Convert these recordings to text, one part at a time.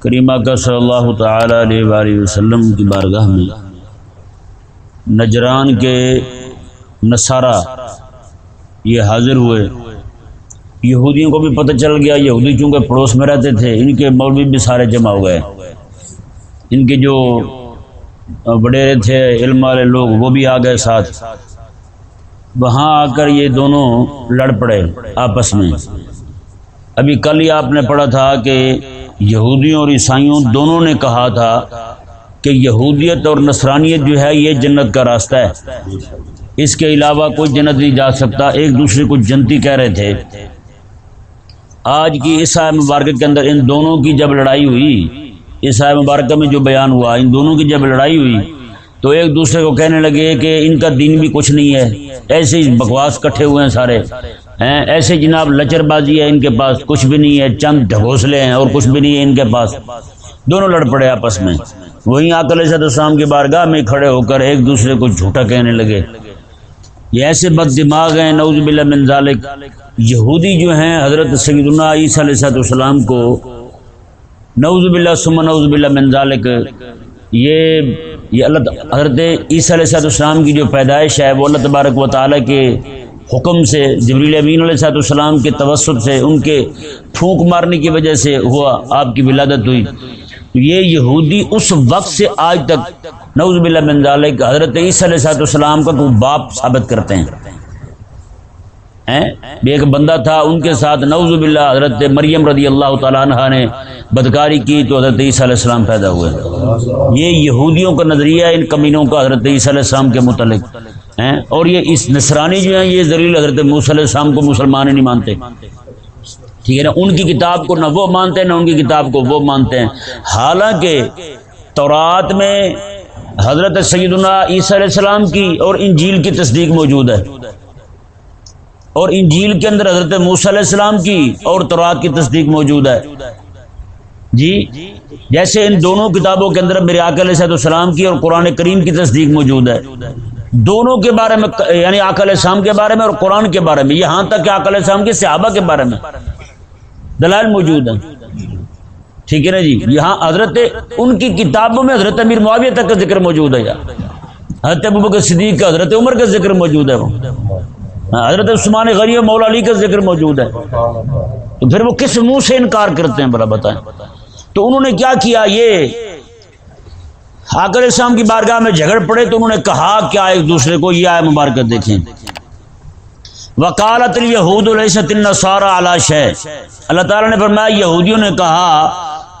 کریمہ کا صلی اللہ تعالی علیہ وآلہ وسلم کی بارگاہ میں نجران کے نصارہ یہ حاضر ہوئے۔ یہودیوں کو بھی پتہ چل گیا، یہودی چونکہ پڑوس میں رہتے تھے، ان کے مولوی بھی سارے جمع ہو گئے۔ ان کے جو بڑے تھے، علم والے لوگ، وہ بھی آ گئے ساتھ۔ وہاں آ کر یہ دونوں لڑ پڑے آپس میں۔ ابھی کل ہی آپ نے پڑھا تھا کہ یہودیوں اور عیسائیوں دونوں نے کہا تھا کہ یہودیت اور نصرانیت جو ہے یہ جنت کا راستہ ہے۔ اس کے علاوہ کوئی جنت نہیں جا سکتا، ایک دوسرے کو جنتی کہہ رہے تھے۔ آج کی عیسائی مبارکہ کے اندر ان دونوں کی جب لڑائی ہوئی عیسائی مبارکہ میں جو بیان ہوا، ان دونوں کی جب لڑائی ہوئی تو ایک دوسرے کو کہنے لگے کہ ان کا دین بھی کچھ نہیں ہے۔ ایسے ہی بکواس کٹھے ہوئے ہیں سارے۔ ہیں؟ ایسے جناب لچر بازی ہے ان کے پاس۔ کچھ بھی نہیں ہے۔ چند ڈھگوسلے ہیں اور کچھ بھی نہیں ہے ان کے پاس۔ دونوں لڑ پڑے آپس میں۔ وہیں آکل صد السلام کی بارگاہ میں کھڑے ہو کر ایک دوسرے کو جھوٹا کہنے لگے۔ یہ ایسے بد دماغ ہیں۔ نوز باللہ من ذالک۔ یہودی جو ہیں، حضرت سیدنا عیسیٰ علیہ السلام کو نوز باللہ سم نوز باللہ من ذالک۔ یہ یہ اللہ حضرت عیسیٰ علیہ السلام کی جو پیدائش ہے، وہ اللہ تبارک و تعالیٰ کے حکم سے، جبریل امین علیہ صاحب السلام کے توسط سے، ان کے پھونک مارنے کی وجہ سے ہوا، آپ کی ولادت ہوئی۔ یہ یہودی اس وقت سے آج تک نوز باللہ من ذالک، حضرت عیسیٰ علیہ صاحب السلام کا کوئی باپ ثابت کرتے ہیں۔ ایک بندہ تھا، ان کے ساتھ نوز باللہ حضرت مریم رضی اللہ تعالیٰ عنہ نے بدکاری کی تو حضرت عیسیٰ علیہ السلام پیدا ہوئے۔ یہ یہودیوں کا نظریہ ان کمینوں کا حضرت عیسیٰ علیہ السلام کے متعلق۔ ہیں؟ اور یہ اس نصرانی جو ہیں، یہ ذریعہ حضرت موسیٰ علیہ السلام کو مسلمان ہی نہیں مانتے۔ ٹھیک ہے نا؟ ان کی کتاب کو نہ وہ مانتے ہیں نہ ان کی کتاب کو وہ مانتے ہیں۔ حالانکہ تورات میں حضرت سیدنا عیسیٰ علیہ السلام کی اور انجیل کی تصدیق موجود ہے۔ اور انجیل کے اندر حضرت موسیٰ علیہ السلام کی اور تورات کی تصدیق موجود ہے۔ جی جیسے ان دونوں کتابوں کے اندر میرے آکل علیہ السلام کی اور قرآن کریم کی تصدیق موجود ہے۔ دونوں کے بارے میں یعنی آکل السلام کے بارے میں اور قرآن کے بارے میں، یہاں تک کہ آکل السلام کے صحابہ کے بارے میں دلائل موجود ہیں۔ ٹھیک ہے نا جی؟ یہاں حضرت، ان کی کتابوں میں حضرت امیر معاویہ تک کا ذکر موجود ہے۔ یار حضرت ابو بکر صدیق کا حضرت عمر کا ذکر موجود ہے۔ وہ حضرت عثمان غریب مولا علی کا ذکر موجود ہے۔ تو پھر وہ کس منہ سے انکار کرتے ہیں بلا بتائیں۔ تو انہوں نے کیا کیا؟ یہ آکر اسلام کی بارگاہ میں جھگڑ پڑے تو انہوں نے کہا، کیا ایک دوسرے کو یہ آئے مبارکت دیکھیں۔ وکالت یہود النصارى علی شے اللہ تعالیٰ نے فرمایا، یہودیوں نے کہا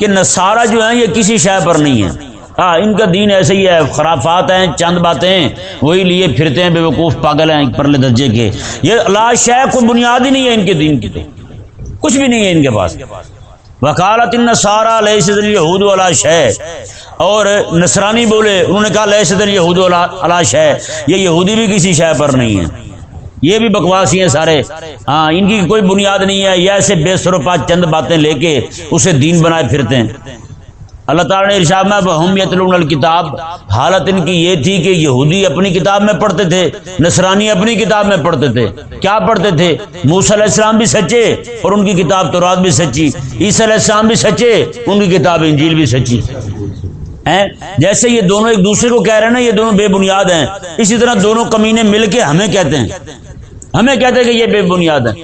کہ نصارہ جو ہیں، یہ کسی شے پر نہیں ہے ہاں ان کا دین ایسے ہی ہے، خرافات ہیں، چند باتیں وہی لیے پھرتے ہیں، بے وقوف پاگل ہیں پرلے درجے کے۔ یہ اللہ شے کوئی بنیاد ہی نہیں ہے ان کے دین کی تو۔ کچھ بھی نہیں ہے ان کے پاس۔ وکالت النصارى ليس اليهود ولا شے۔ اور نصرانی بولے، انہوں نے کہا ليس اليهود ولا شے۔ یہ یہودی بھی کسی شے پر نہیں ہے۔ یہ بھی بکواسی ہیں سارے۔ ہاں ان کی کوئی بنیاد نہیں ہے۔ یہ ایسے بے سروپا چند باتیں لے کے اسے دین بنائے پھرتے ہیں۔ اللہ تعالیٰ نے ارشاد میں ہم یتلون الکتاب حالت ان کی یہ تھی کہ یہودی اپنی کتاب میں پڑھتے تھے، نصرانی اپنی کتاب میں پڑھتے تھے۔ کیا پڑھتے تھے؟ موسیٰ علیہ السلام بھی سچے اور ان کی کتاب تورات بھی سچی۔ عیسیٰ علیہ السلام بھی سچے، ان کی کتاب انجیل بھی سچی۔ جیسے یہ دونوں ایک دوسرے کو کہہ رہے ہیں نا، یہ دونوں بے بنیاد ہیں۔ اسی طرح دونوں کمینے مل کے ہمیں کہتے ہیں۔ ہمیں کہتے کہ یہ بے بنیاد ہے۔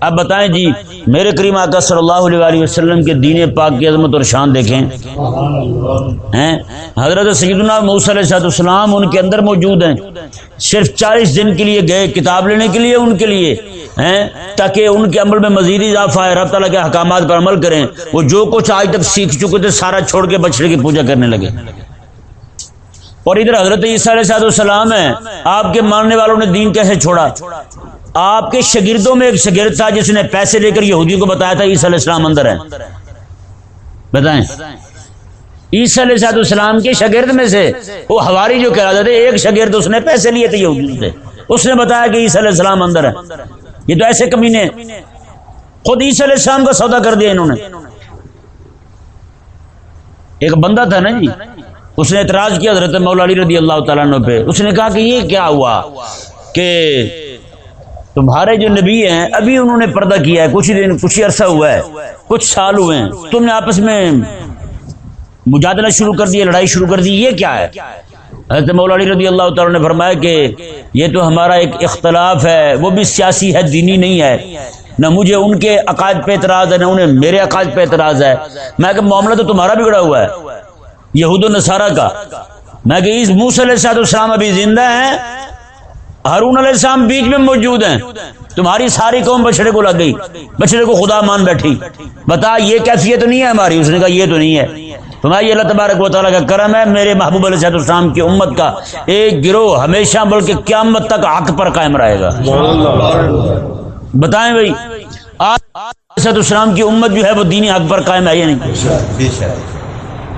اب بتائیں جی میرے کریم آقا صلی اللہ علیہ وسلم کے دین پاک کی عظمت اور شان دیکھیں۔ حضرت سیدنا موسیٰ علیہ السلام ان کے اندر موجود ہیں۔ صرف چالیس دن کے لیے گئے، کتاب لینے کے لیے ان کے لیے۔ تاکہ ان کے عمل میں مزید اضافہ ہے، رب تعالیٰ کے حکامات پر عمل کریں۔ وہ جو کچھ آج تک سیکھ چکے تھے، سارا چھوڑ کے بچڑے کی پوجا کرنے لگے۔ اور ادھر حضرت عیسیٰ علیہ صاحب السلام ہے آپ کے ماننے والوں نے دین کیسے چھوڑا؟ آپ کے شاگردوں میں ایک شاگرد تھا جس نے پیسے لے کر یہودیوں کو بتایا تھا، عیسی علیہ السلام اندر ہے بتائیں۔ عیسی علیہ صاحب السلام کے شاگرد میں سے وہ ہواری جو کہہ رہا تھا، ایک شاگرد اس نے پیسے لیے تھے یہودیوں سے۔ اس نے بتایا کہ عیسی علیہ السلام اندر ہے یہ تو ایسے کمینے خود عیسی علیہ السلام کا سودا کر دیا انہوں نے۔ ایک بندہ تھا نا جی اس نے اعتراض کیا حضرت مولا علی رضی اللہ تعالیٰ عنہ پہ۔ اس نے کہا کہ یہ کیا ہوا کہ تمہارے جو نبی ہیں، ابھی انہوں نے پردہ کیا ہے، کچھ دن، کچھ عرصہ ہوا ہے، کچھ سال ہوئے ہیں۔ تم نے آپس میں مجادلہ شروع کر دی لڑائی شروع کر دی، یہ کیا ہے؟ حضرت مولا علی رضی اللہ تعالیٰ نے فرمایا کہ یہ تو ہمارا ایک اختلاف ہے، وہ بھی سیاسی ہے، دینی نہیں ہے۔ نہ مجھے ان کے عقائد پہ اعتراض ہے، نہ انہیں میرے عقائد پہ اعتراض ہے۔ میں کہ معاملہ تو تمہارا بگڑا ہوا ہے۔ یہود و نصارہ کا۔ میں کہ اس موس علیہ صاحب السلام ابھی زندہ ہیں ہارون علیہ السلام بیچ میں موجود ہیں۔ تمہاری ساری قوم بچڑے کو لگ گئی بچڑے کو خدا مان بیٹھی۔ بتا یہ کیفیت نہیں ہے ہماری؟ اس نے کہا یہ تو نہیں ہے۔ تمہاری اللہ تبارک و تعالیٰ کا کرم ہے میرے محبوب علیہ صاحب السلام کی امت کا ایک گروہ ہمیشہ بلکہ قیامت تک حق پر قائم رہے گا۔ بتائیں بھائی آج السلام کی امت جو ہے وہ دینی حق پر قائم ہے یا نہیں؟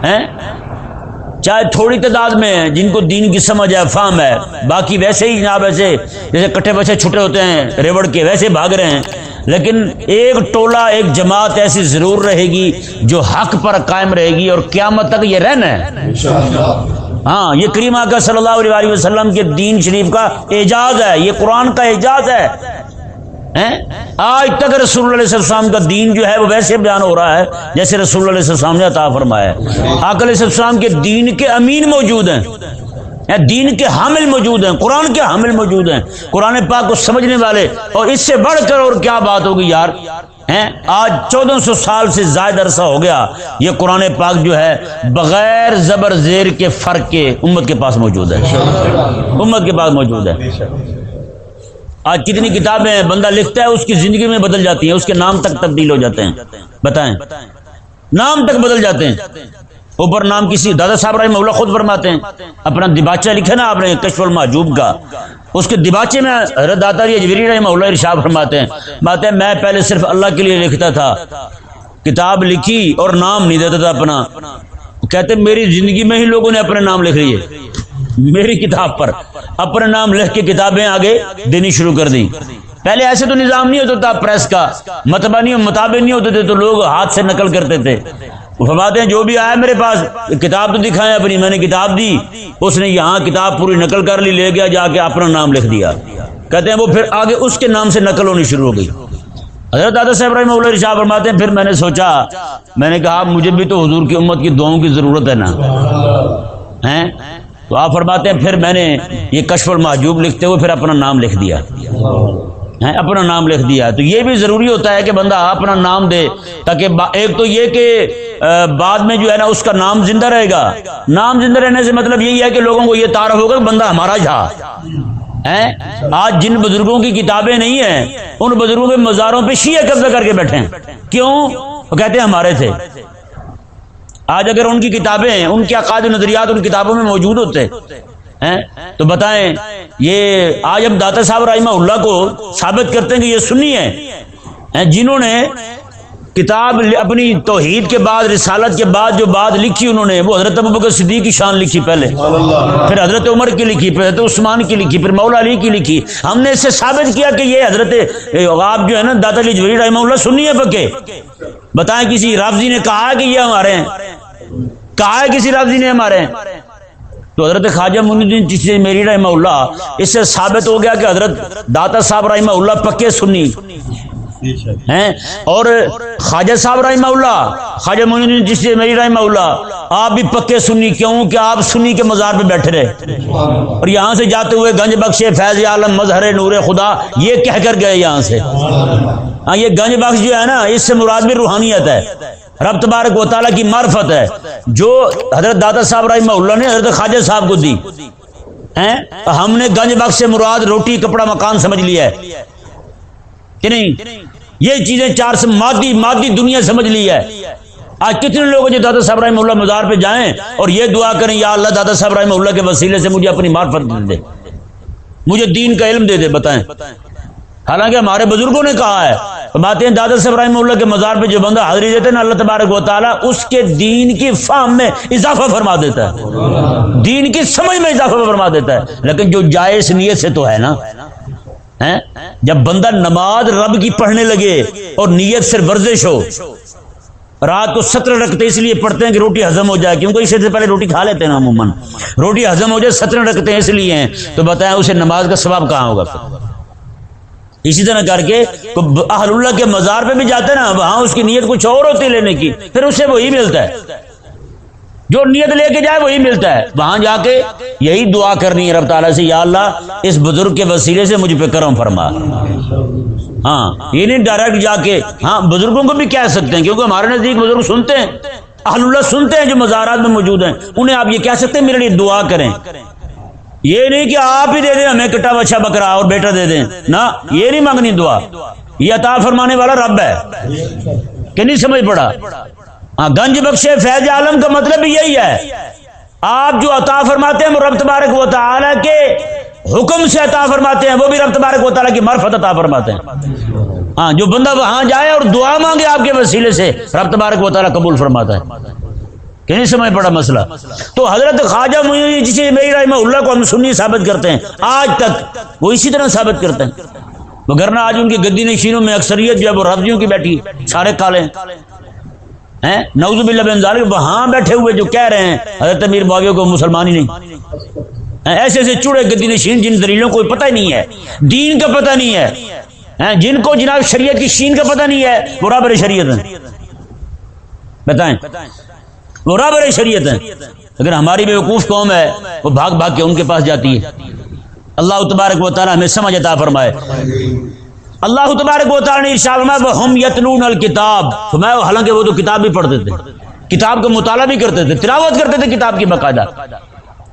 ہیں؟ چاہے تھوڑی تعداد میں ہیں جن کو دین کی سمجھ ہے فام ہے۔ باقی ویسے ہی جناب ایسے جیسے کٹھے بچے چھٹے ہوتے ہیں ریوڑ کے ویسے بھاگ رہے ہیں۔ لیکن ایک ٹولہ ایک جماعت ایسی ضرور رہے گی جو حق پر قائم رہے گی اور قیامت تک یہ رہنا ہے۔ ہاں یہ کریم کا صلی اللہ علیہ وسلم کے دین شریف کا اعجاز ہے یہ قرآن کا اعجاز ہے۔ آج تک رسول اللہ علیہ السلام کا دین جو ہے وہ ویسے بیان ہو رہا ہے جیسے رسول اللہ علیہ السلام نے عطا فرمایا آک علیہ السلام کے دین کے امین موجود ہیں۔ دین کے حامل موجود ہیں۔ قرآن کے حامل موجود ہیں۔ قرآن پاک کو سمجھنے والے اور اس سے بڑھ کر اور کیا بات ہوگی یار؟ آج چودہ سو سال سے زائد عرصہ ہو گیا۔ یہ قرآن پاک جو ہے بغیر زبر زیر کے فرق کے امت کے پاس موجود ہے۔ امت کے پاس موجود ہے۔ آج کتنی کتابیں بندہ لکھتا ہے، اس کی زندگی میں بدل جاتی ہیں، اس کے نام تک تبدیل ہو جاتے ہیں۔ بتائیں۔ نام تک بدل جاتے ہیں۔ اوپر نام کسی دادا صاحب رحمہ اللہ خود فرماتے ہیں۔ اپنا دباچہ لکھے نا آپ نے، کشف المحجوب کا۔ اس کے دباچے میں حضرت داتا جبری رحمہ اللہ ارشاد فرماتے ہیں۔ بات ہے میں پہلے صرف اللہ کے لیے لکھتا تھا۔ کتاب لکھی اور نام نہیں دیتا تھا اپنا۔ کہتے میری زندگی میں ہی لوگوں نے اپنے نام لکھ لیے۔ میری کتاب پر۔ اپنا نام لکھ کے کتابیں آگے دینی شروع کر دی پہلے ایسے تو نظام نہیں ہوتا تھا پریس کا متبہ نہیں مطابق نہیں ہوتے تھے تو لوگ ہاتھ سے نقل کرتے تھے۔ فرماتے ہیں جو بھی آیا میرے پاس کتاب تو دکھائے اپنی میں نے کتاب دی۔ اس نے یہاں کتاب پوری نقل کر لی لے گیا جا کے اپنا نام لکھ دیا۔ کہتے ہیں وہ پھر آگے اس کے نام سے نقل ہونی شروع ہو گئی۔ حضرت دادا صاحب رحمہ اللہ رشاہ فرماتے ہیں پھر میں نے سوچا میں نے کہا مجھے بھی تو حضور کی امت کی دعاؤں کی ضرورت ہے نا۔ تو آپ فرماتے ہیں، پھر میں نے یہ کشف المحجوب لکھتے ہوئے پھر اپنا نام لکھ دیا۔ اپنا نام لکھ دیا۔ تو یہ بھی ضروری ہوتا ہے کہ بندہ اپنا نام دے، تاکہ ایک تو یہ کہ بعد میں جو ہے نا، اس کا نام زندہ رہے گا۔ نام زندہ رہنے سے مطلب یہی ہے کہ لوگوں کو یہ تعارف ہوگا کہ بندہ ہمارا جھا آج جن بزرگوں کی کتابیں نہیں ہیں، ان بزرگوں کے مزاروں پہ شیعہ قبضہ کر کے بیٹھے ہیں۔ کیوں؟ وہ کہتے ہیں ہمارے تھے۔ آج اگر ان کی کتابیں ہیں ان کے عقائد نظریات ان کتابوں میں موجود ہوتے ہیں؟ تو بتائیں یہ آج ہم داتا صاحب رحمہ اللہ کو ثابت کرتے ہیں کہ یہ سنی ہے جنہوں نے کتاب اپنی توحید کے بعد رسالت کے بعد جو بات لکھی انہوں نے وہ حضرت ابوبکر صدیق کی شان لکھی پہلے۔ پھر حضرت عمر کی لکھی پھر حضرت عثمان کی لکھی پھر مولا علی کی لکھی۔ ہم نے اس سے ثابت کیا کہ یہ حضرت آپ جو ہے نا داتا علی جوہری رحمہ اللہ سنی ہے پکے بتائیں کسی رافضی نے کہا کہ یہ ہمارے ہیں؟ کہا ہے کسی رافضی جی نے ہمارے۔ تو حضرت خواجہ الدین چشتی جی میری رحمہ اللہ، اس سے ثابت ہو گیا کہ حضرت داتا صاحب رحمہ اللہ پکے سنی۔ ہیں؟ اور خواجہ صاحب رحمہ اللہ، خواجہ الدین چشتی جی میری رحمہ اللہ، آپ بھی پکے سنی، کیوں کہ آپ سنی کے مزار پہ بیٹھے رہے۔ اور یہاں سے جاتے ہوئے گنج بخش فیض عالم مظہر نور خدا یہ کہہ کر گئے یہاں سے۔ ہاں یہ گنج بخش جو ہے نا، اس سے مراد بھی روحانیت ہے۔ رب تبارک و تعالیٰ کی معرفت ہے، جو حضرت دادا صاحب رحمہ اللہ نے حضرت خواجہ صاحب کو دی۔ ہم نے گنج بخش سے مراد روٹی، کپڑا، مکان سمجھ لیا ہے۔ کہ نہیں؟ یہ چیزیں چار سے مادی مادی دنیا سمجھ لی ہے۔ آج کتنے لوگ جو دادا صاحب رحمہ اللہ مزار پہ جائیں اور یہ دعا کریں، یا اللہ دادا صاحب رحمہ اللہ کے وسیلے سے مجھے اپنی معرفت دے دے۔ مجھے دین کا علم دے دے، بتائیں۔ حالانکہ ہمارے بزرگوں نے کہا ہے باتیں دادا صاحب رحمہ اللہ کے مزار پہ جو بندہ حاضری دیتے ہیں نا اللہ تبارک و تعالیٰ، اس کے دین کی فام میں اضافہ فرما دیتا ہے۔ دین کی سمجھ میں اضافہ فرما دیتا ہے۔ لیکن جو جائز نیت سے تو ہے نا۔ جب بندہ نماز رب کی پڑھنے لگے اور نیت سے ورزش ہو، رات کو سترہ رکھتے اس لیے پڑھتے ہیں کہ روٹی ہضم ہو جائے، کیونکہ اسے سے پہلے روٹی کھا لیتے ہیں نا عموماً۔ روٹی ہضم ہو جائے سترہ رکھتے ہیں اس لیے ہیں۔ تو بتائیں اسے نماز کا ثواب کہاں ہوگا پھر؟ اسی طرح کر کے اہل اللہ کے مزار پہ بھی جاتے نا، وہاں اس کی نیت کچھ اور ہوتی ہے لینے کی، پھر اسے وہی ملتا ہے۔ جو نیت لے کے جائے وہی ملتا ہے۔ وہاں جا کے یہی دعا کرنی ہے رب تعالیٰ سے، یا اللہ، اس بزرگ کے وسیلے سے مجھ پہ کرم فرما۔ ہاں یہ نہیں ڈائریکٹ جا کے ہاں بزرگوں کو بھی کہہ سکتے ہیں، کیونکہ ہمارے نزدیک بزرگ سنتے ہیں۔ اہل اللہ سنتے ہیں جو مزارات میں موجود ہیں۔ انہیں آپ یہ کہہ سکتے ہیں، میرے لیے دعا کریں۔ یہ نہیں کہ آپ ہی دے دیں، ہمیں کٹا بچا بکرا اور بیٹا دے دیں۔ نہ، یہ نہیں مانگنی دعا۔ یہ عطا فرمانے والا رب ہے۔ کہ نہیں سمجھ پڑا؟ ہاں گنج بخشے فیض عالم کا مطلب یہی ہے۔ آپ جو عطا فرماتے ہیں، وہ رب تبارک و تعالی کے حکم سے عطا فرماتے ہیں۔ وہ بھی رب تبارک و تعالی کی مرفت عطا فرماتے ہیں۔ ہاں جو بندہ وہاں جائے اور دعا مانگے آپ کے وسیلے سے، رب تبارک و تعالی قبول فرماتا ہے۔ کہ نہیں سمجھ پڑا مسئلہ۔ تو حضرت خواجہ جسے میری رحمہ اللہ کو ہم سنی ثابت کرتے ہیں، آج تک وہ اسی طرح ثابت کرتے ہیں۔ وغیرہ آج ان کی گدی نشینوں میں اکثریت جو ہے وہ ربزیوں کی بیٹھی سارے کالے ہیں۔ نوز باللہ بن ظالم وہاں بیٹھے ہوئے جو کہہ رہے ہیں، حضرت امیر باغیوں کو مسلمان ہی نہیں۔ ایسے ایسے چوڑے گدی نشین جن دلیلوں کو پتہ ہی نہیں ہے۔ دین کا پتہ نہیں ہے۔ جن کو جناب شریعت کی شین کا پتہ نہیں ہے برابر شریعت ہے بتائیں۔ برابر شریعت ہے۔ اگر ہماری بے وقوف قوم ہے، وہ بھاگ بھاگ کے ان کے پاس جاتی ہے۔ اللہ تبارک و تعالیٰ ہمیں سمجھ عطا فرمائے۔ اللہ تبارک و تعالیٰ نے ارشاد فرمایا وہ ہم یتلون الکتاب فرمایا حالانکہ وہ تو کتاب بھی پڑھتے تھے۔ کتاب کا مطالعہ بھی کرتے تھے، تلاوت کرتے تھے کتاب کی باقاعدہ۔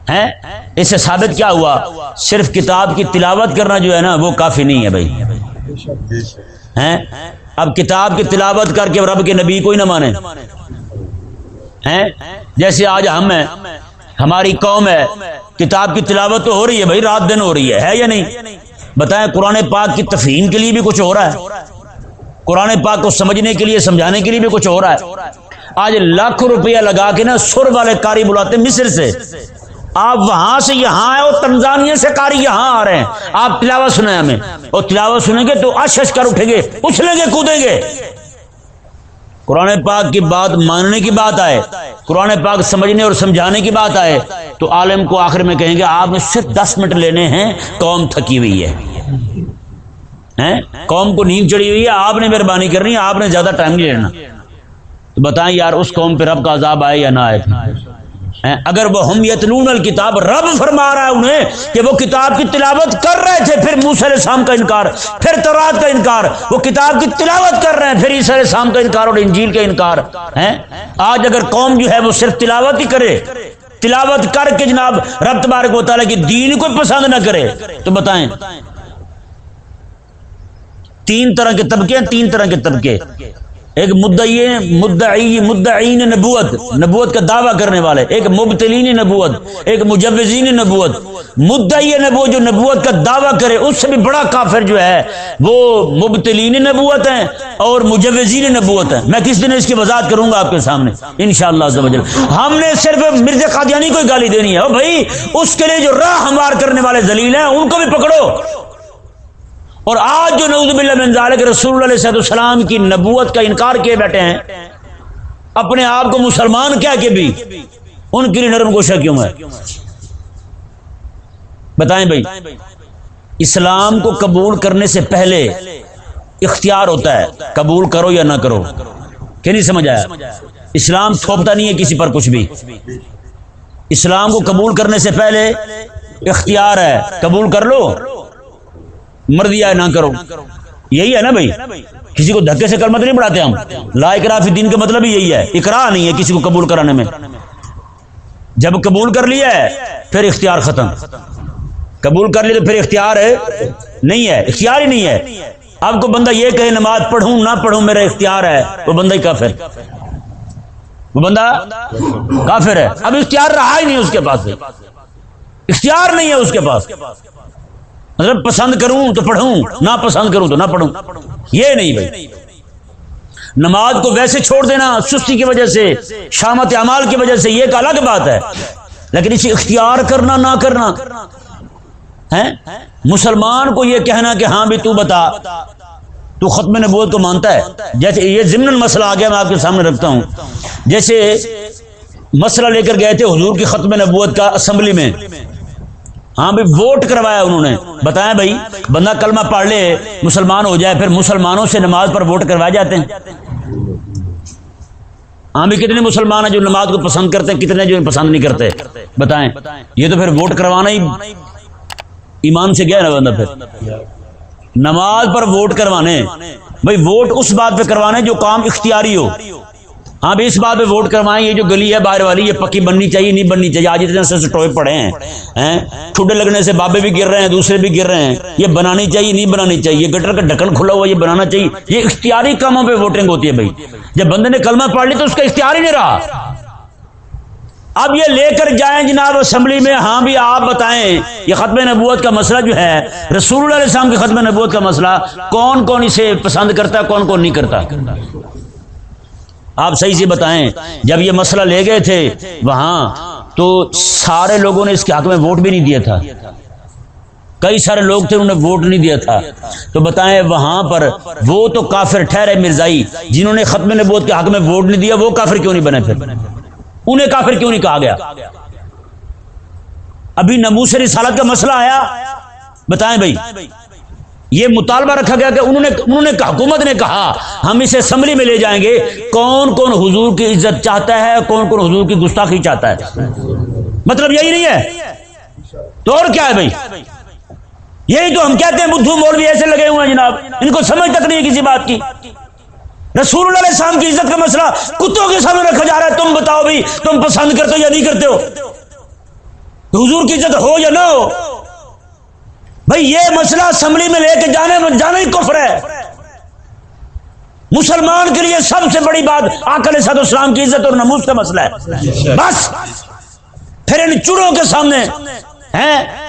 ہیں؟ اس سے ثابت کیا ہوا؟ صرف کتاب کی تلاوت کرنا جو ہے نا، وہ کافی نہیں ہے بھائی۔ ہیں؟ اب کتاب کی تلاوت کر کے رب کے نبی کو ہی نہ مانے۔ ہیں؟ جیسے آج ہم ہیں۔ ہماری قوم ہے۔ کتاب کی تلاوت تو ہو رہی ہے بھائی، رات دن ہو رہی ہے۔ یا نہیں؟ بتائیں قرآن پاک کی تفہیم کے لیے بھی کچھ ہو رہا ہے؟ قرآن پاک کو سمجھنے کے لیے، سمجھانے کے لیے بھی کچھ ہو رہا ہے؟ آج لاکھ روپیہ لگا کے نا سر والے کاری بلاتے مصر سے۔ آپ وہاں سے یہاں آئے اور تنزانیہ سے کاری یہاں آ رہے ہیں۔ آپ تلاوت سنیں ہمیں۔ اور تلاوت سنیں گے تو اشش کر اٹھیں گے، اچھلیں گے، کودیں گے۔ قرآن پاک کی بات ماننے کی بات آئے، قرآن پاک سمجھنے اور سمجھانے کی بات آئے، تو عالم کو آخر میں کہیں گے، آپ نے صرف دس منٹ لینے ہیں، قوم تھکی ہوئی ہے۔ قوم کو نیند چڑی ہوئی ہے، آپ نے مہربانی کرنی ہے، آپ نے زیادہ ٹائم نہیں لینا۔ تو بتائیں یار، اس قوم پہ رب کا عذاب آئے یا نہ آئے؟ اگر وہ ہم یتلون الکتاب رب فرما رہا ہے انہیں کہ وہ کتاب کی تلاوت کر رہے تھے، پھر موسی علیہ السلام کا انکار، پھر تورات کا انکار، وہ کتاب کی تلاوت کر رہے ہیں، پھر عیسی علیہ السلام کا انکار اور انجیل کا انکار، ہیں؟ آج اگر قوم جو ہے وہ صرف تلاوت ہی کرے، تلاوت کر کے جناب رب تبارک و تعالیٰ کی دین کو پسند نہ کرے، تو بتائیں۔ تین طرح کے طبقے ہیں، تین طرح کے طبقے۔ ایک مدعی مدعی مدعین نبوت نبوت کا دعویٰ کرنے والے، ایک مبتلین نبوت، ایک مجوزین نبوت۔ مدعی نبوت جو نبوت کا دعویٰ کرے، اس سے بھی بڑا کافر جو ہے، وہ مبتلین نبوت ہیں اور مجوزین نبوت ہیں۔ میں کس دن اس کی وضاحت کروں گا آپ کے سامنے؟ انشاءاللہ شاء اللہ ہم نے صرف مرزا قادیانی کو ہی گالی دینی ہے۔ بھائی، اس کے لیے جو راہ ہموار کرنے والے دلیل ہیں، ان کو بھی پکڑو۔ اور آج جو نعوذ باللہ من ذالک رسول اللہ علیہ السلام کی نبوت کا انکار کیے بیٹھے ہیں، اپنے آپ کو مسلمان کیا کہ بھی؟ ان کے لیے نرم گوشہ کیوں ہے؟ بتائیں بھائی، اسلام کو قبول کرنے سے پہلے اختیار ہوتا ہے، قبول کرو یا نہ کرو۔ کہ نہیں سمجھ آیا؟ اسلام تھوپتا نہیں ہے کسی پر کچھ بھی۔ اسلام کو قبول کرنے سے پہلے اختیار ہے، قبول کر لو۔ مرضی آئے نہ کرو۔ یہی ہے نا بھائی؟ کسی کو دھکے سے کلمت مطلب نہیں پڑھاتے ہم۔ لا فی دین کا مطلب ہی یہی ہے۔ اقرا نہیں ہے کسی کو قبول کرانے میں۔ جب قبول کر لیا ہے، پھر اختیار ختم۔ قبول کر لیا تو پھر اختیار ہے۔ نہیں ہے، اختیار ہی نہیں ہے۔ اب کو بندہ یہ کہے، نماز پڑھوں، نہ پڑھوں، میرا اختیار ہے۔ وہ بندہ ہی کافر۔ وہ بندہ کافر ہے۔ اب اختیار رہا ہی نہیں اس کے پاس۔ اختیار نہیں ہے اس کے پاس۔ مطلب پسند کروں تو پڑھوں، نہ پسند کروں تو نہ پڑھوں۔ یہ نہیں بھائی۔ نماز کو ویسے چھوڑ دینا سستی کی وجہ سے، شامت اعمال کی وجہ سے یہ ایک الگ بات ہے۔ لیکن اسے اختیار کرنا، نہ کرنا۔ ہے مسلمان کو یہ کہنا کہ ہاں بھی تو بتا۔ تو ختم نبوت کو مانتا ہے۔ جیسے یہ ضمن مسئلہ آ گیا، میں آپ کے سامنے رکھتا ہوں۔ جیسے مسئلہ لے کر گئے تھے حضور کی ختم نبوت کا اسمبلی میں۔ ہاں بھائی ووٹ کروایا انہوں نے۔ بتایا بھائی، بندہ کلمہ پڑھ لے، مسلمان ہو جائے، پھر مسلمانوں سے نماز پر ووٹ کروائے جاتے ہیں۔ ہاں بھی کتنے مسلمان ہیں جو نماز کو پسند کرتے ہیں، کتنے جو پسند نہیں کرتے۔ بتائیں، یہ تو پھر ووٹ کروانا ہی ایمان سے گیا نا بندہ پھر۔ نماز پر ووٹ کروانے۔ بھائی ووٹ اس بات پہ کروانے جو کام اختیاری ہو۔ ہاں اس بات پہ ووٹ کروائیں، یہ جو گلی ہے باہر والی، یہ پکی بننی چاہیے، نہیں بننی چاہیے، آج اتنے سے ٹوئے پڑے ہیں ٹھڈے لگنے سے بابے بھی گر رہے ہیں، دوسرے بھی گر رہے ہیں، یہ بنانی چاہیے، نہیں بنانی چاہیے گٹر کا ڈھکن کھلا ہوا یہ بنانا چاہیے، یہ اختیاری کاموں پہ ووٹنگ ہوتی ہے بھائی۔ جب بندے نے کلمہ پڑھ لی تو اس کا اختیار ہی نہیں رہا۔ اب یہ لے کر جائیں جناب اسمبلی میں ہاں بھی آپ بتائیں، یہ ختم نبوت کا مسئلہ جو ہے، رسول اللہ علیہ السلام کی ختم نبوت کا مسئلہ، کون کون اسے پسند کرتا ہے، کون کون نہیں کرتا؟ آپ صحیح سے بتائیں۔ جب یہ مسئلہ لے گئے تھے وہاں تو سارے لوگوں نے اس کے حق میں ووٹ بھی نہیں دیا تھا۔ کئی سارے لوگ تھے انہوں نے ووٹ نہیں دیا تھا۔ تو بتائیں وہاں پر وہ تو کافر ٹھہرے مرزائی جنہوں نے ختم نبوت کے حق میں ووٹ نہیں دیا وہ کافر کیوں نہیں بنے پھر؟ انہیں کافر کیوں نہیں کہا گیا؟ ابھی نموس رسالت کا مسئلہ آیا۔ بتائیں بھائی یہ مطالبہ رکھا گیا کہ انہوں نے انہوں نے حکومت نے کہا، ہم اسے اسمبلی میں لے جائیں گے، کون کون حضور کی عزت چاہتا ہے، کون کون حضور کی گستاخی چاہتا ہے؟ مطلب یہی نہیں ہے۔ تو اور کیا ہے بھائی؟ یہی تو ہم کہتے ہیں، بدھو مولوی ایسے لگے ہوئے ہیں جناب۔ ان کو سمجھ تک نہیں ہے کسی بات کی۔ رسول اللہ علیہ السلام کی عزت کا مسئلہ کتوں کے سامنے رکھا جا رہا ہے؟ تم بتاؤ بھی تم پسند کرتے ہو یا نہیں کرتے ہو؟ حضور کی عزت ہو یا نہ ہو؟ بھائی یہ مسئلہ اسمبلی میں لے کے جانے میں جانا ہی کفر ہے۔ مسلمان کے لیے سب سے بڑی بات آکل صد اسلام کی عزت اور نموز کا مسئلہ ہے۔ بس۔ پھر ان چڑوں کے سامنے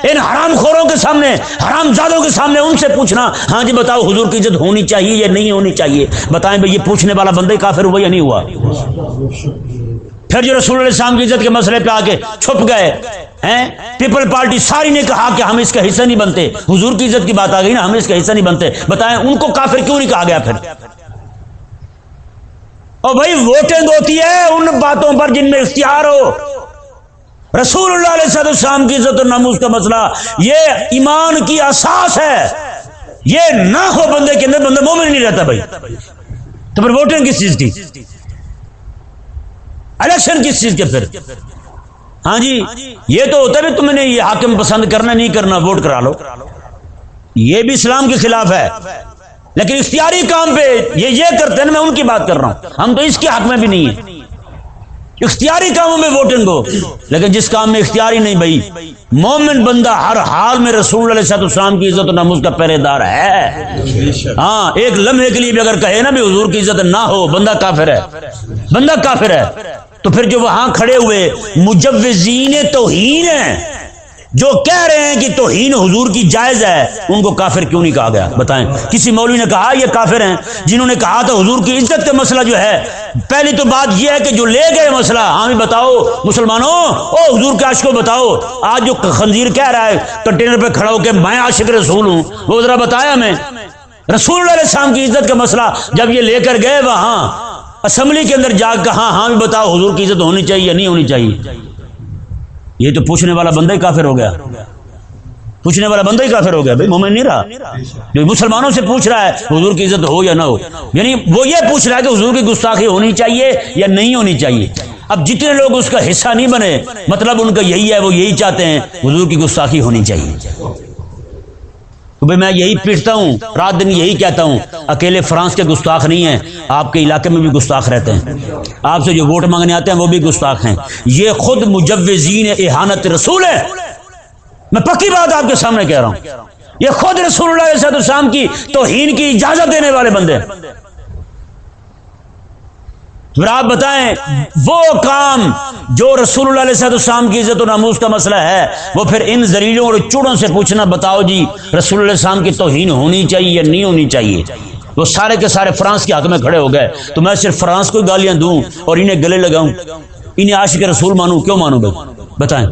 ان حرام خوروں کے سامنے، حرام زادوں کے سامنے ان سے پوچھنا ہاں جی بتاؤ حضور کی عزت ہونی چاہیے یا نہیں ہونی چاہیے؟ بتائیں بھائی یہ پوچھنے والا بندے کافر ہوا یا نہیں ہوا؟ پھر جو رسول اللہ السلام کی عزت کے مسئلے پہ آ کے چھپ گئے پیپل پارٹی ساری نے کہا کہ ہم اس کا حصہ نہیں بنتے۔ حضور کی عزت کی بات آ گئی نا، ہم اس کا حصہ نہیں بنتے۔ بتائیں، ان کو کافر کیوں نہیں کہا گیا پھر؟ اور بھائی ووٹنگ ہوتی ہے ان باتوں پر جن میں اختیار ہو۔ رسول اللہ علیہ السلام کی عزت اور ناموز کا مسئلہ، یہ ایمان کی اساس ہے۔ یہ نہ ہو بندے کے اندر بندے مومن نہیں رہتا بھائی۔ تو پھر ووٹنگ کس چیز کی؟ الیکشن کس چیز کے پھر؟ ہاں جی یہ تو ہوتا ہے تم نے یہ حاکم پسند کرنا نہیں کرنا، ووٹ کرا لو۔ یہ بھی اسلام کے خلاف ہے۔ لیکن اختیاری کام پہ یہ یہ کرتے ہیں میں ان کی بات کر رہا ہوں۔ ہم تو اس کے حق میں بھی نہیں ہیں۔ اختیاری کاموں میں ووٹنگ ہو لیکن جس کام میں اختیاری نہیں بھائی، مومن بندہ ہر حال میں رسول علیہ السلام کی عزت و ناموز کا پہرے دار ہے۔ ہاں ایک لمحے کے لیے بھی اگر کہے نا بھی حضور کی عزت نہ ہو، بندہ کافر ہے۔ بندہ کافر ہے۔ تو پھر جو وہاں کھڑے ہوئے مجوزین توہین ہیں، جو کہہ رہے ہیں کہ توہین حضور کی جائز ہے، ان کو کافر کیوں نہیں کہا گیا؟ بتائیں۔ کسی مولوی نے کہا، یہ کافر ہیں۔ جنہوں نے کہا تھا حضور کی عزت کا مسئلہ جو ہے، پہلی تو بات یہ ہے کہ جو لے گئے مسئلہ ہاں بتاؤ۔ مسلمانوں، او حضور کے عاشق کو بتاؤ۔ آج جو خنزیر کہہ رہا ہے، کنٹینر پہ کھڑا ہو کے میں عاشق رسول ہوں، وہ ذرا بتایا میں رسول اللہ علیہ السلام کی عزت کا مسئلہ، جب یہ لے کر گئے وہاں اسمبلی کے اندر جا کے ہاں ہاں بھی بتاؤ، حضور کی عزت ہونی چاہیے یا نہیں ہونی چاہیے؟ یہ تو پوچھنے والا بندہ ہی کافر ہو گیا۔ پوچھنے والا بندہ ہی کافر ہو گیا۔ بھائی، مومن نہیں رہا۔ جو مسلمانوں سے پوچھ رہا ہے حضور کی عزت ہو یا نہ ہو۔ یعنی وہ یہ پوچھ رہا ہے کہ حضور کی گستاخی ہونی چاہیے یا نہیں ہونی چاہیے۔ اب جتنے لوگ اس کا حصہ نہیں بنے مطلب ان کا یہی ہے، وہ یہی چاہتے ہیں حضور کی گستاخی ہونی چاہیے۔ تو بھائی میں یہی پیٹتا ہوں، رات دن یہی کہتا ہوں، اکیلے فرانس کے گستاخ نہیں ہیں، آپ کے علاقے میں بھی گستاخ رہتے ہیں۔ آپ سے جو ووٹ مانگنے آتے ہیں، وہ بھی گستاخ ہیں۔ یہ خود مجوزین احانت رسول ہے۔ میں پکی بات آپ کے سامنے کہہ رہا ہوں۔ یہ خود رسول اللہ علیہ السلام کی توہین کی اجازت دینے والے بندے پھر آپ بتائیں، وہ کام جو رسول اللہ علیہ السلام کی عزت و ناموز کا مسئلہ ہے، وہ پھر ان زریلوں اور چوڑوں سے پوچھنا بتاؤ جی رسول اللہ علیہ السلام کی توہین ہونی چاہیے یا نہیں ہونی چاہیے؟ وہ سارے کے سارے فرانس کے حق میں کھڑے ہو گئے، تو میں صرف فرانس کو گالیاں دوں اور انہیں گلے لگاؤں؟ انہیں عاشق رسول مانوں؟ کیوں مانوں بھائی؟ بتائیں۔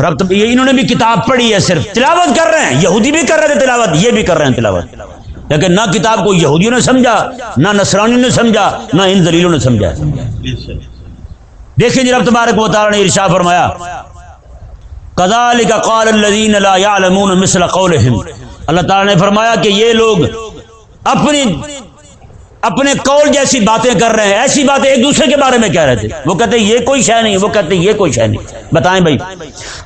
رب یہ انہوں نے بھی کتاب پڑھی ہے صرف، تلاوت کر رہے ہیں، یہودی بھی کر رہے تھے تلاوت، یہ بھی کر رہے ہیں تلاوت۔ لیکن نہ کتاب کو یہودیوں نے سمجھا، نہ نصرانیوں نے سمجھا، نہ ان دلیلوں نے سمجھا۔ دیکھیں جی تبارک و تعالی نے ارشاد فرمایا، کذالک قال الذین لا يعلمون مثل قولهم اللہ تعالی نے فرمایا کہ یہ لوگ اپنی اپنے قول جیسی باتیں کر رہے ہیں، ایسی باتیں ایک دوسرے کے بارے میں کہہ رہے تھے۔ وہ کہتے یہ کوئی شے نہیں، وہ کہتے یہ کوئی شے نہیں۔ بتائیں بھائی،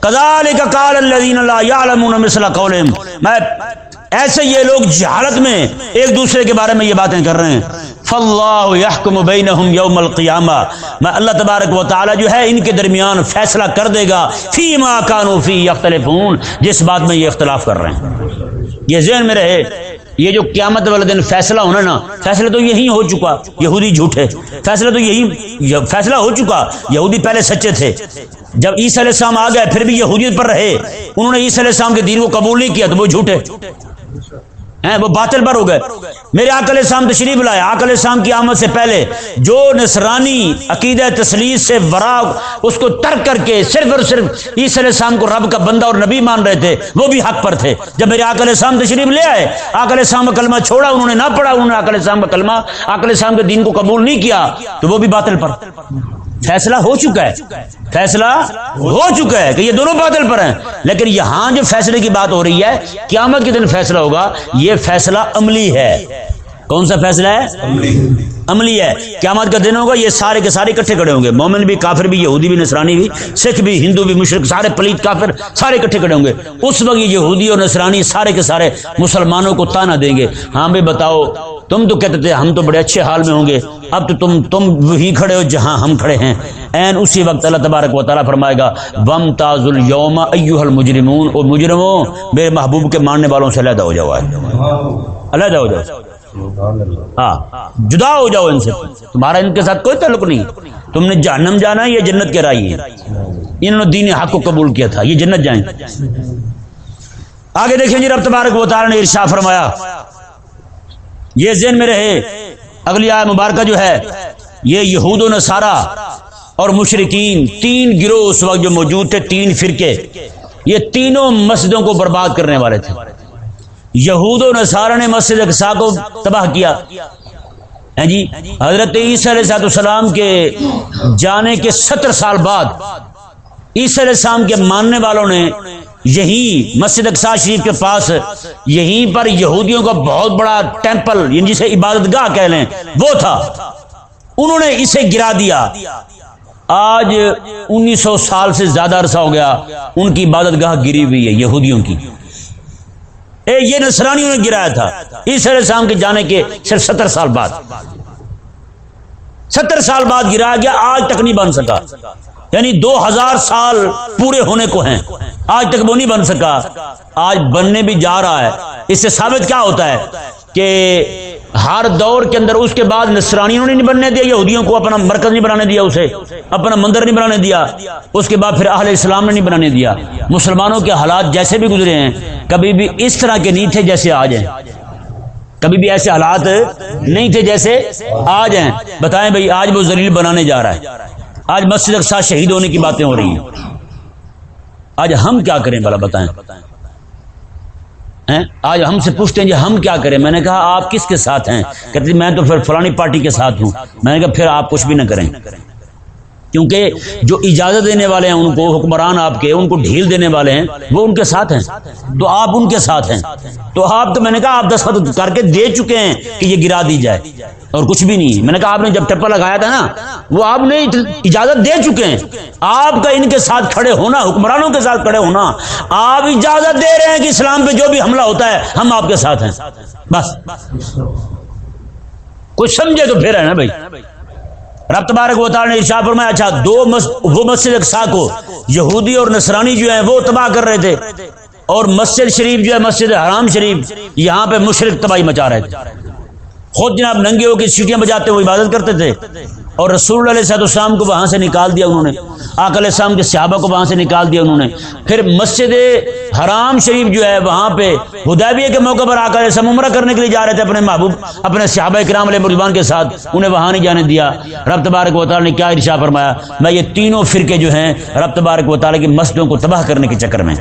کذالک قال الذین لا يعلمون مثل قولهم میں ایسے یہ لوگ جہالت میں ایک دوسرے کے بارے میں یہ باتیں کر رہے ہیں۔ فاللہ یحکم بینہم یوم القیامہ۔ میں اللہ تبارک و تعالی جو ہے ان کے درمیان فیصلہ کر دے گا۔ فی ما کانوا فی یختلفون۔ جس بات میں یہ اختلاف کر رہے ہیں۔ یہ ذہن میں رہے۔ یہ جو قیامت والے دن فیصلہ ہونا نا، فیصلہ تو یہی ہو چکا۔ یہودی جھوٹے۔ فیصلہ تو یہی فیصلہ ہو چکا۔ یہودی پہلے سچے تھے۔ جب عیسی علیہ السلام آ گئے، پھر بھی یہودیت پر رہے۔ انہوں نے عیسی علیہ السلام کے دین کو قبول نہیں کیا تو وہ جھوٹے۔ ہیں، وہ باطل پر ہو گئے۔ میرے آکل اسلام تشریف لائے۔ آکل اسلام کی آمد سے پہلے جو نصرانی عقیدہ تسلیس سے ورا اس کو ترک کر کے صرف اور صرف عیسی علیہ السلام کو رب کا بندہ اور نبی مان رہے تھے، وہ بھی حق پر تھے۔ جب میرے آکل اسلام تشریف لے آئے آکل اسلام کا کلمہ چھوڑا، انہوں نے نہ پڑھا، انہوں نے آکل اسلام کا کلمہ آکل اسلام کے دین کو قبول نہیں کیا، تو وہ بھی باطل پر۔ فیصلہ ہو چکا ہے۔ فیصلہ ہو چکا ہے کہ یہ دونوں بادل پر ہیں۔ لیکن یہاں جو فیصلے کی بات ہو رہی ہے قیامت کے دن فیصلہ ہوگا۔ یہ فیصلہ عملی ہے۔ کون سا فیصلہ ہے؟ عملی۔ ہے۔ قیامت کا دن ہوگا یہ سارے کے سارے اکٹھے کھڑے ہوں گے۔ مومن بھی کافر بھی یہودی بھی نصرانی بھی سکھ بھی ہندو بھی مشرق سارے پلیت کافر سارے اکٹھے کھڑے ہوں گے۔ اس وقت یہ یہودی اور نصرانی سارے کے سارے مسلمانوں کو تانا دیں گے۔ ہاں بھی بتاؤ۔ تم تو کہتے تھے، ہم تو بڑے اچھے حال میں ہوں گے. اب تو تم تم وہی کھڑے ہو جہاں ہم کھڑے ہیں. این اسی وقت اللہ تبارک و تعالیٰ فرمائے گا، وم تاز الوم ایوہ المجرمون. اور مجرموں، میرے محبوب کے ماننے والوں سے علیحدہ ہو جاؤ علیحدہ ہو جاؤ. ہاں جدا ہو جاؤ ان سے. تمہارا ان کے ساتھ کوئی تعلق نہیں. تم نے جہنم جانا ہے یہ جنت کے رائی ہے؟ انہوں نے دین حق کو قبول کیا تھا. یہ جنت جائیں. آگے دیکھیں جی رب تبارک و تعالیٰ نے ارشا فرمایا یہ ذہن میں رہے، اگلی آئے مبارکہ جو ہے، یہ یہود و نصارہ اور مشرقین تین گروہ اس وقت جو موجود تھے، تین فرقے، یہ تینوں مسجدوں کو برباد کرنے والے تھے۔ یہود و نصارہ نے مسجد اقصا کو تباہ کیا۔ ہاں جی حضرت عیسی علیہ السلام کے جانے کے ستر سال بعد، عیسی علیہ السلام کے ماننے والوں نے یہی مسجد اقسا شریف کے پاس یہیں پر یہودیوں کا بہت بڑا ٹیمپل یعنی جسے عبادت گاہ کہہ لیں، وہ تھا۔ انہوں نے اسے گرا دیا۔ آج انیس سو سال سے زیادہ عرصہ ہو گیا ان کی عبادت گاہ گری ہوئی ہے، یہودیوں کی۔ اے، یہ نصرانیوں نے گرایا تھا۔ اس السلام کے جانے کے صرف ستر سال بعد۔ ستر سال بعد گرایا گیا، آج تک نہیں بن سکا۔ یعنی دو ہزار سال پورے ہونے کو ہیں۔ آج تک وہ نہیں بن سکا۔ آج بننے بھی جا رہا ہے۔ اس سے ثابت کیا ہوتا ہے کہ ہر دور کے اندر اس کے بعد نصرانیوں نے نہیں بننے دیا، یہودیوں کو اپنا مرکز نہیں بنانے دیا اسے، اپنا مندر نہیں بنانے دیا۔ اس کے بعد پھر اہل اسلام نے نہیں بنانے دیا۔ مسلمانوں کے حالات جیسے بھی گزرے ہیں، کبھی بھی اس طرح کے نہیں تھے جیسے آج ہیں۔ کبھی بھی ایسے حالات نہیں تھے جیسے آج ہیں۔ بتائیں بھائی، آج وہ زلیل بنانے جا رہا ہے۔ آج مسجد کے شہید ہونے کی باتیں ہو رہی ہیں۔ آج ہم کیا کریں بھلا بتائیں؟ آج ہم سے پوچھتے ہیں جی ہم کیا کریں؟ میں نے کہا آپ کس کے ساتھ ہیں؟ کہتے جی میں تو پھر فلانی پارٹی کے ساتھ ہوں۔ میں نے کہا پھر آپ کچھ بھی نہ کریں۔ کیونکہ جو اجازت دینے والے ہیں ان کو حکمران آپ کے ان کو ڈھیل دینے والے ہیں وہ ان کے ساتھ ہیں۔ تو آپ ان کے ساتھ ہیں۔ تو آپ تو میں نے کہا آپ دستخط کر کے دے چکے ہیں کہ یہ گرا دی جائے۔ اور کچھ بھی نہیں میں نے کہا آپ نے جب ٹپا لگایا تھا نا وہ آپ نے اجازت دے چکے ہیں۔ آپ کا ان کے ساتھ کھڑے ہونا حکمرانوں کے ساتھ کھڑے ہونا آپ اجازت دے رہے ہیں کہ اسلام پہ جو بھی حملہ ہوتا ہے ہم آپ کے ساتھ ہیں۔ بس۔ کچھ سمجھے تو پھر ہے نا بھائی۔ رب تبارک و تعالی نے ارشاد فرمایا اچھا دو مس... وہ مسجد اقصا کو یہودی اور نصرانی جو ہیں وہ تباہ کر رہے تھے اور مسجد شریف جو ہے، مسجد حرام شریف، یہاں پہ مشرق تباہی مچا رہے تھے۔ خود جناب ننگے ہو کے سیٹیاں بجاتے ہوئے عبادت کرتے تھے۔ اور رسول اللہ علیہ السلام کو وہاں سے نکال دیا انہوں نے۔ آک علیہ السلام کے صحابہ کو وہاں سے نکال دیا انہوں نے۔ پھر مسجد حرام شریف جو ہے وہاں پہ ہدیبیہ کے موقع پر آک علیہ السلام عمرہ کرنے کے لیے جا رہے تھے اپنے محبوب، اپنے صحابہ کرام علیہ مرضوان کے ساتھ۔ انہیں وہاں نہیں جانے دیا۔ رب تبارک و تعالی نے کیا ارشا فرمایا؟ میں یہ تینوں فرقے جو ہیں رب تبارک و تعالی کی مسجدوں کو تباہ کرنے کے چکر میں۔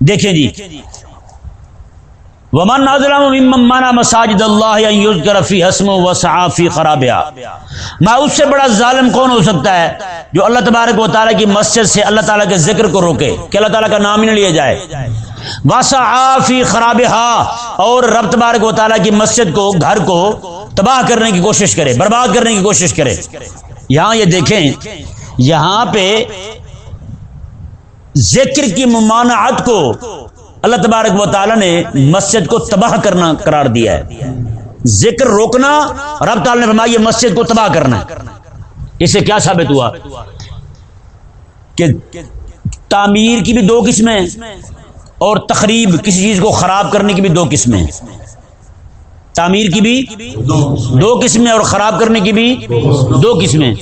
دیکھیں جی ومن اظلم ممن منع مساجد اللہ ان یذکر فی اسم و سعى فی ما اس سے بڑا ظالم کون ہو سکتا ہے جو اللہ تبارک و تعالی کی مسجد سے اللہ تعالی کے ذکر کو روکے، کہ اللہ تعالی کا نام ہی نہ لیا جائے۔ وسعى فی خرابها، اور رب تبارک و تعالی کی مسجد کو، گھر کو تباہ کرنے کی کوشش کرے، برباد کرنے کی کوشش کرے۔ یہاں یہ دیکھیں، یہاں پہ ذکر کی ممانعت کو اللہ تبارک و تعالی نے مسجد کو تباہ کرنا قرار دیا ہے۔ ذکر روکنا، رب تعالی نے فرمایا یہ مسجد کو تباہ کرنا۔ اس سے کیا ثابت ہوا؟ کہ تعمیر کی بھی دو قسمیں اور تقریب کسی چیز کو خراب کرنے کی بھی دو قسمیں تعمیر کی بھی دو قسمیں اور خراب کرنے کی بھی دو قسمیں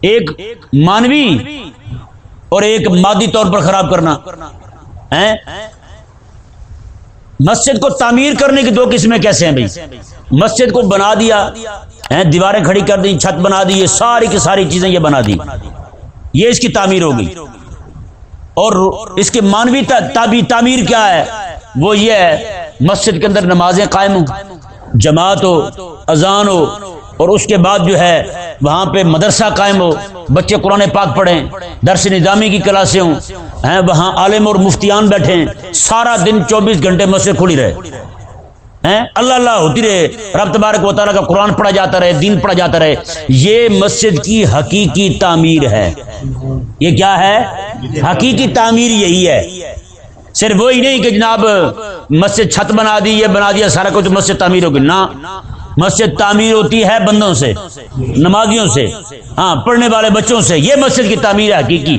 ایک مانوی اور ایک مادی طور پر خراب کرنا۔ مسجد کو تعمیر کرنے کی دو قسمیں کیسے ہیں بھائی؟ مسجد کو بنا دیا دیواریں کھڑی کر دی چھت بنا دی، یہ ساری کی ساری چیزیں یہ بنا دی۔ یہ اس کی تعمیر ہوگی اور اس کے مانوی تعمیر کیا ہے؟ وہ یہ ہے، مسجد کے اندر نمازیں قائم ہوں۔ جماعت ہو، اذان ہو، اور اس کے بعد جو ہے، وہاں پہ مدرسہ قائم ہو۔ بچے قرآن پاک پڑھیں، درس نظامی کی کلاسیں ہوں ہیں وہاں عالم اور مفتیان بیٹھے سارا دن چوبیس گھنٹے مسجد کھلی رہے۔ ہیں؟ اللہ اللہ ہوتی رہے، رب تبارک و تعالیٰ کا قرآن پڑھا جاتا رہے، دین پڑھا جاتا رہے۔ یہ مسجد کی حقیقی تعمیر ہے۔ یہ کیا ہے؟ حقیقی تعمیر یہی ہے۔ صرف وہی نہیں کہ جناب مسجد چھت بنا دی، یہ بنا دیا، سارا کچھ مسجد تعمیر ہوگی نہ مسجد تعمیر ہوتی ہے بندوں سے، نمازیوں سے ہاں پڑھنے والے بچوں سے، یہ مسجد کی تعمیر ہے حقیقی۔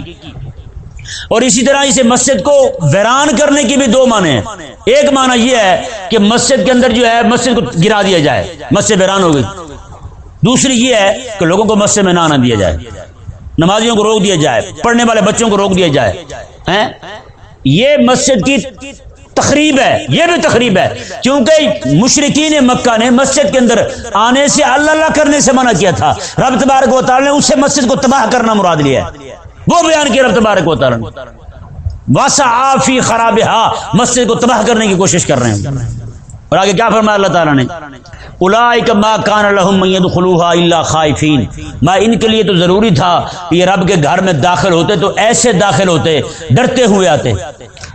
اور اسی طرح اسے مسجد کو ویران کرنے کی بھی دو معنی ہیں۔ ایک معنی یہ ہے کہ مسجد کے اندر جو ہے مسجد کو گرا دیا جائے، مسجد ویران ہو گئی۔ دوسری یہ ہے کہ لوگوں کو مسجد میں نہ آنا دیا جائے۔ نمازیوں کو روک دیا جائے، پڑھنے والے بچوں کو روک دیا جائے۔ یہ مسجد کی تقریب ہے، یہ بھی تقریب ہے۔ کیونکہ مشرقین مکہ نے مسجد کے اندر آنے سے اللہ اللہ کرنے سے منع کیا تھا۔ رب تبارک و تعالی نے اس سے مسجد کو تباہ کرنا مراد لیا ہے۔ وہ بیان کیا رب تبارک و تعالی واسا آفی خراب مسجد کو تباہ کرنے کی کوشش کر رہے ہیں۔ اور آگے کیا فرمایا اللہ تعالیٰ نے؟ اولائک ما کان لهم من يدخلوها الا خائفین۔ ما ان کے لیے تو ضروری تھا کہ یہ رب کے گھر میں داخل ہوتے تو ایسے داخل ہوتے ڈرتے ہوئے آتے۔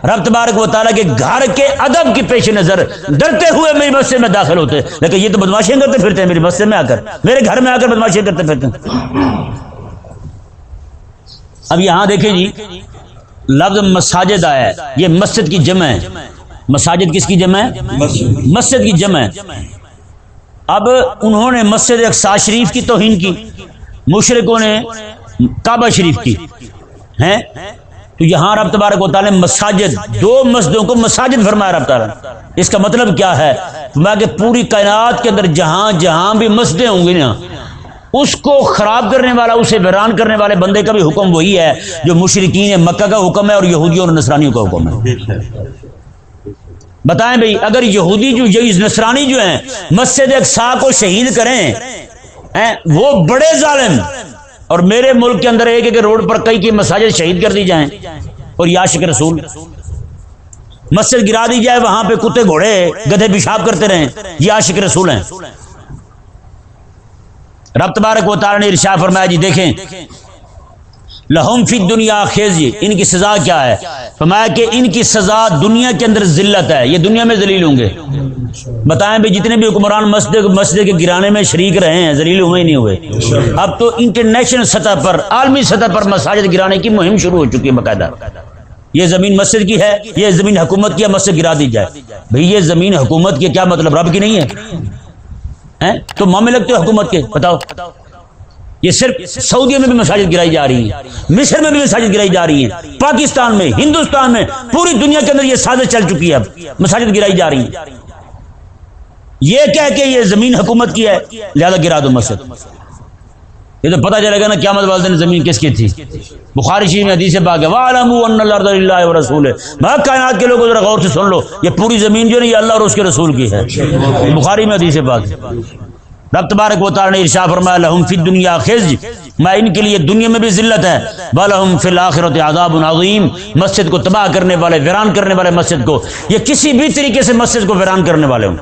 رب تبارک و تعالیٰ کے گھر کے ادب کی پیش نظر ڈرتے ہوئے میری مسجد میں داخل ہوتے۔ لیکن یہ تو بدماشیاں کرتے پھرتے ہیں میری مسجد میں آ کر۔ میرے گھر میں آ کر بدماشیاں کرتے پھرتے ہیں۔ اب یہاں دیکھیں جی لفظ مساجد آیا ہے۔ یہ مسجد کی جمع ہے۔ مساجد کس کی جمع ہے؟ مسجد کی جمع ہے۔ اب انہوں نے مسجد اقسا شریف کی توہین کی مشرقوں نے کعبہ شریف کی، ہیں؟ تو یہاں رب تبارک و تعالی مساجد، دو مسجدوں کو مساجد فرمایا رب تعالی۔ اس کا مطلب کیا ہے؟ کہ پوری کائنات کے اندر جہاں جہاں بھی مسجدیں ہوں گی نا، اس کو خراب کرنے والا، اسے ویران کرنے والے بندے کا بھی حکم وہی ہے جو مشرقین مکہ کا حکم ہے اور یہودیوں اور نصرانیوں کا حکم ہے۔ بتائیں بھائی، اگر یہودی جو نصرانی جو ہیں، مسجد اقسا کو شہید کریں وہ بڑے ظالم، اور میرے ملک کے اندر ایک ایک روڈ پر کئی کی مساجد شہید کر دی جائیں، اور یاشک رسول، مسجد گرا دی جائے، وہاں پہ کتے گھوڑے، گدھے پیشاب کرتے رہیں، یہ عاشق رسول ہیں۔ رب تبارک و تعالی نے ارشاد فرمایا جی دیکھیں لہم فی دنیا خیزی ان کی سزا کیا ہے؟ فرمایا کہ ان کی سزا دنیا کے اندر ذلت ہے، یہ دنیا میں ذلیل ہوں گے۔ بتائیں بھی جتنے بھی حکمران مسجد مسجد کے گرانے میں شریک رہے ہیں، ذلیل ہوئے نہیں ہوئے؟ اب تو انٹرنیشنل سطح پر، عالمی سطح پر مساجد گرانے کی مہم شروع ہو چکی ہے باقاعدہ۔ یہ زمین مسجد کی ہے، یہ زمین حکومت کی ہے، مسجد گرا دی جائے۔ بھئی یہ زمین حکومت کی کیا مطلب؟ رب کی نہیں ہے۔ تو معاملے لگتے حکومت کے۔ بتاؤ۔ یہ صرف سعودی میں بھی مساجد گرائی جا رہی ہیں، مصر میں بھی مساجد گرائی جا رہی ہیں، پاکستان میں، ہندوستان میں، پوری دنیا کے اندر یہ سازش چل چکی ہے مساجد گرائی جا رہی ہیں۔ یہ کہہ کہ یہ زمین حکومت کی ہے، لہذا گرا دو مسجد۔ یہ تو پتہ چلے گا نا قیامت والے دن زمین کس کی تھی۔ بخاری شریف میں حدیث پاک ہے وَعَلَمُوا أَنَّ الْأَرْضَ لِلَّهِ وَرَسُولِهِ میں کائنات کے لوگوں ذرا غور سے سن لو، یہ پوری زمین جو ہے یہ اللہ اور اس کے رسول کی ہے۔ بخاری میں حدیث پاک ہے۔ رب تبارک و تعالی نے ارشاد فرمایا، لہم فی دنیا خزی۔ میں ان کے لیے دنیا میں بھی ذلت ہے۔ بالحم فی الاخرۃ عذاب عظیم۔ مسجد کو تباہ کرنے والے، ویران کرنے والے مسجد کو۔ یہ کسی بھی طریقے سے مسجد کو ویران کرنے والے ہوں۔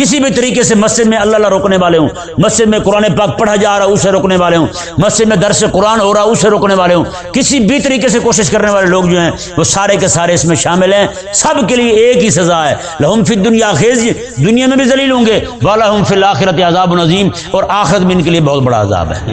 کسی بھی طریقے سے مسجد میں اللہ اللہ روکنے والے ہوں۔ مسجد میں قرآن پاک پڑھا جا رہا اسے روکنے والے ہوں۔ مسجد میں درس قرآن ہو رہا اسے روکنے والے ہوں۔ کسی بھی طریقے سے کوشش کرنے والے لوگ جو ہیں، وہ سارے کے سارے اس میں شامل ہیں۔ سب کے لیے ایک ہی سزا ہے۔ لہم فی دنیا خیز دنیا میں بھی ذلیل ہوں گے۔ والا فی الآخرت عذاب عظیم اور آخرت میں ان کے لیے بہت بڑا عذاب ہے۔